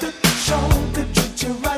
the show shoulder, treat you right.